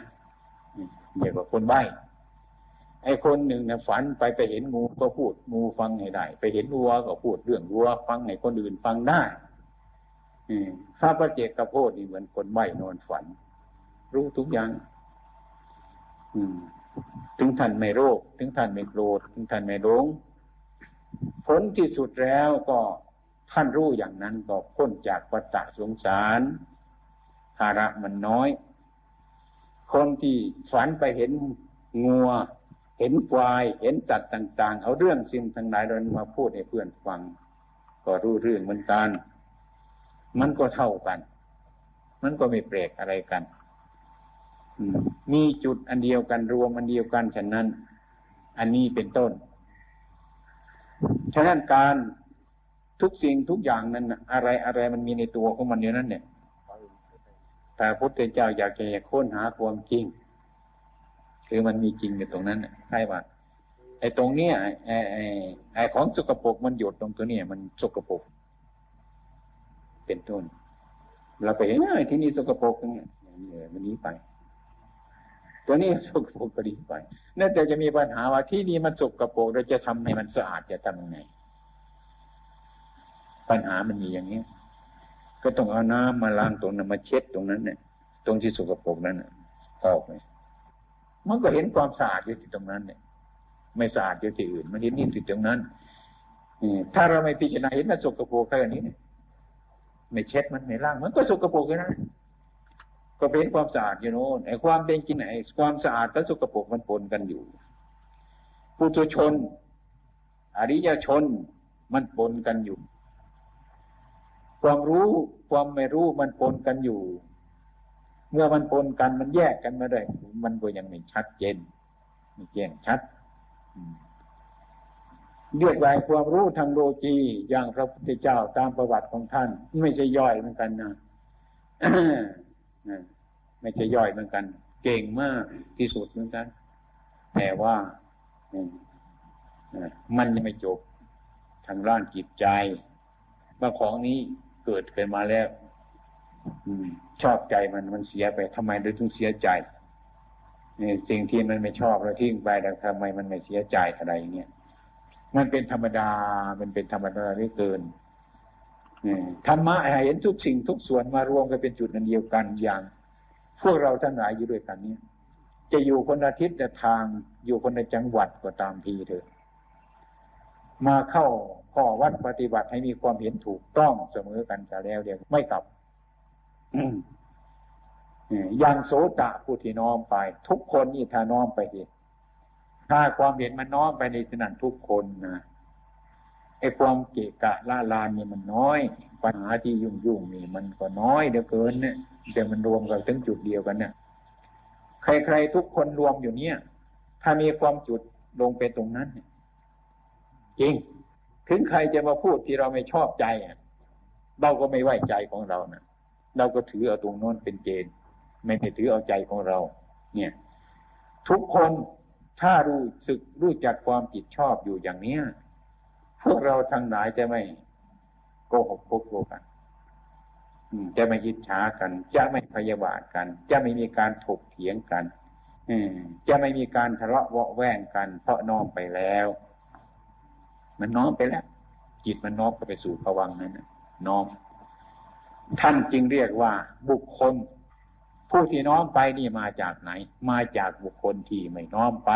เดี๋ยวกับคนใบ้ไอ้คนหนึ่งเนี่ยฝันไปไปเห็นงูก็พูดงูฟังให้ได้ ไปเห็นวัวก็พูดเรื่องวัวฟังให้คนอื่นฟังได้ข้าพระเจกกระโพดนี่เหมือนคนใบ้นอนฝัน รู้ทุกอย่างถึงท่านไม่โรค ถึงท่านไม่โกรธถึงท่านไม่หลงผลที่สุดแล้วก็ ท่านรู้อย่างนั้นก็พ้นจากวัฏสงสารภาระมันน้อย คนที่ฝันไปเห็นงัว เห็นควาย เห็นจัดต่าง ๆ เอาเรื่องสิ่งทั้งหลายเรามาพูดให้เพื่อนฟัง ก็รู้เรื่องเหมือนกัน มันก็เท่ากัน มันก็ไม่แปลกอะไรกันมีจุดอันเดียวกันรวมอันเดียวกันฉะนั้น อันนี้เป็นต้น ฉะนั้นการ ทุกสิ่งทุกอย่างนั้นอะไรอะไรมันมีในตัวของมันอยู่นั่นเนี่ยแต่พุทธเจ้าอยากจะค้นหาความจริง คือมันมีจริงอยู่ตรงนั้นใช่ป่ะไอ้ตรงเนี้ยไอ้ไอ้ไอ้ของสกปรกมันหยดตรงตัวเนี้ยมันสกปรกเป็นต้นเราไปเห็นไอ้ที่นี่สกปรกเนี่ยมันนี้ไปตัวนี้สกปรกก็ดีไปนั่นแต่จะมีปัญหาว่าที่นี่มันสกปรกเราจะทำให้มันสะอาดจะทำยังไง ปัญหามันมีอย่างนี้ก็ต้องเอาน้ำมาล้างตรงนั้นมาเช็ดตรงนั้นเนี่ยตรงที่สกปรกนั้นออกไหมมันก็เห็นความสะอาดอยู่ที่ตรงนั้นเนี่ย ไม่สะอาดอยู่ที่อื่น มันเห็นนี่ที่ตรงนั้นถ้าเราไม่พิจารณาเห็นมันสกปรกแค่นี้เนี่ยไม่เช็ดมันไม่ล้างมันก็สกปรกนะก็เป็นความสะอาดอยู่โน่นไอ้ความเป็นจริงไอ้ความสะอาดกับสกปรกมันปนกันอยู่ปุถุชน อริยชนมันปนกันอยู่ ความรู้ความไม่รู้มันปนกันอยู่ เมื่อมันปนกันมันแยกกันมาได้ มันก็ยังไม่ชัดเจนไม่แจ้งชัดเรียกว่าความรู้ทางโลจีอย่างพระพุทธเจ้าตามประวัติของท่าน ไม่ใช่ย่อยเหมือนกันนะไม่ใช่ย่อยเหมือนกัน เก่งมากที่สุดเหมือนกัน แต่ว่ามันยังไม่จบทางด้านจิตใจว่าของนี้ เกิดขึ้นมาแล้วชอบใจมันมันเสียไปทำไมถึงเสียใจนี่สิ่งที่มันไม่ชอบเราทิ้งไปแต่ทำไมมันไม่เสียใจอะไรเงี้ยมันเป็นธรรมดา มันเป็นธรรมดาไม่เกินธรรมะเห็นทุกสิ่งทุกส่วนมารวมกันเป็นจุดนันเดียวกันอย่าง พวกเราทั้งหลายอยู่ด้วยกันนี้จะอยู่คนละทิศแต่ทางอยู่คนในจังหวัดก็ตามทีเถอะ มาเข้าข้อวัดปฏิบัติให้มีความเห็นถูกต้องเสมอกันจะแล้วเดียวไม่กลับอย่างโสตะผู้ที่น้อมไป ทุกคนนี่ถ้าน้อมไปเห็นถ้าความเห็นมันน้อมไปในสนันทุกคนนะไอ้ความเกะกะล่าลานเนี่ยมันน้อย ปัญหาที่ยุ่งยุ่งนี่มันก็น้อยเดียวเกินเนี่ยแต่มันรวมกันถึงจุดเดียวกันเนี่ยใครๆทุกคนรวมอยู่เนี่ย ถ้ามีความจุดลงไปตรงนั้น จริง ถึงใครจะมาพูดที่เราไม่ชอบใจเราก็ไม่ไว้ใจของเรานะเราก็ถือเอาตรงโน้นเป็นเกณฑ์ไม่ไปถือเอาใจของเรา เนี่ย ทุกคนถ้ารู้สึกรู้จักความผิดชอบอยู่อย่างเนี้ยพวกเราทั้งหลายจะไม่โกหกโกหกกันจะไม่ยิดช้ากัน จะไม่พยาบาทกัน จะไม่มีการถกเถียงกันจะไม่มีการทะเลาะเวาะแวงกัน เพราะน้อมไปแล้ว มันน้อมไปแล้ว จิตมันน้อมไปสู่ภวังนั้นน้อม ท่านจึงเรียกว่า บุคคล ผู้ที่น้อมไปนี่มาจากไหน มาจากบุคคลที่ไม่น้อมไป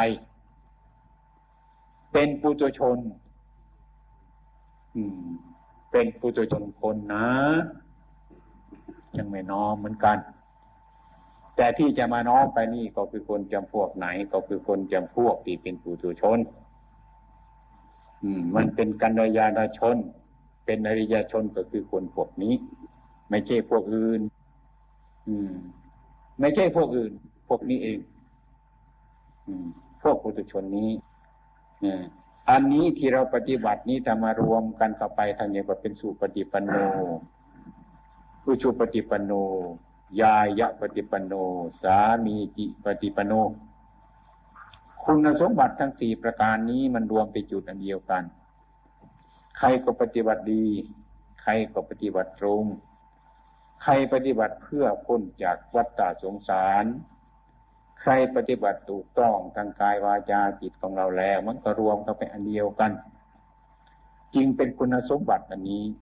เป็นปุถุชน อืม เป็นปุถุชนคนนะยังไม่น้อมเหมือนกัน แต่ที่จะมาน้อมไปนี่ก็คือคนจำพวกไหน ก็คือคนจำพวกที่เป็นปุถุชน มันเป็นกันดยาณชน เป็นอริยชนก็คือคนพวกนี้ ไม่ใช่พวกอื่น อืม ไม่ใช่พวกอื่น พวกนี้เอง อืม พวกปุถุชนนี้อันนี้ที่เราปฏิบัตินี้ทำมารวมกันเข้าไปทางนี้ก็เป็นสู่ปฏิปันโนผู้ชุปฏิปันโน ยายะปฏิปันโน สามีจิปฏิปันโน คุณสมบัติทั้งสี่ประการนี้มันรวมไปจุดอันเดียวกัน ใครก็ปฏิบัติดี ใครก็ปฏิบัติตรง ใครปฏิบัติเพื่อพ้นจากวัฏฏะสงสาร ใครปฏิบัติถูกต้องทางกายวาจาจิตของเราแล้ว มันก็รวมเข้าไปอันเดียวกันจริงเป็นคุณสมบัติอันนี้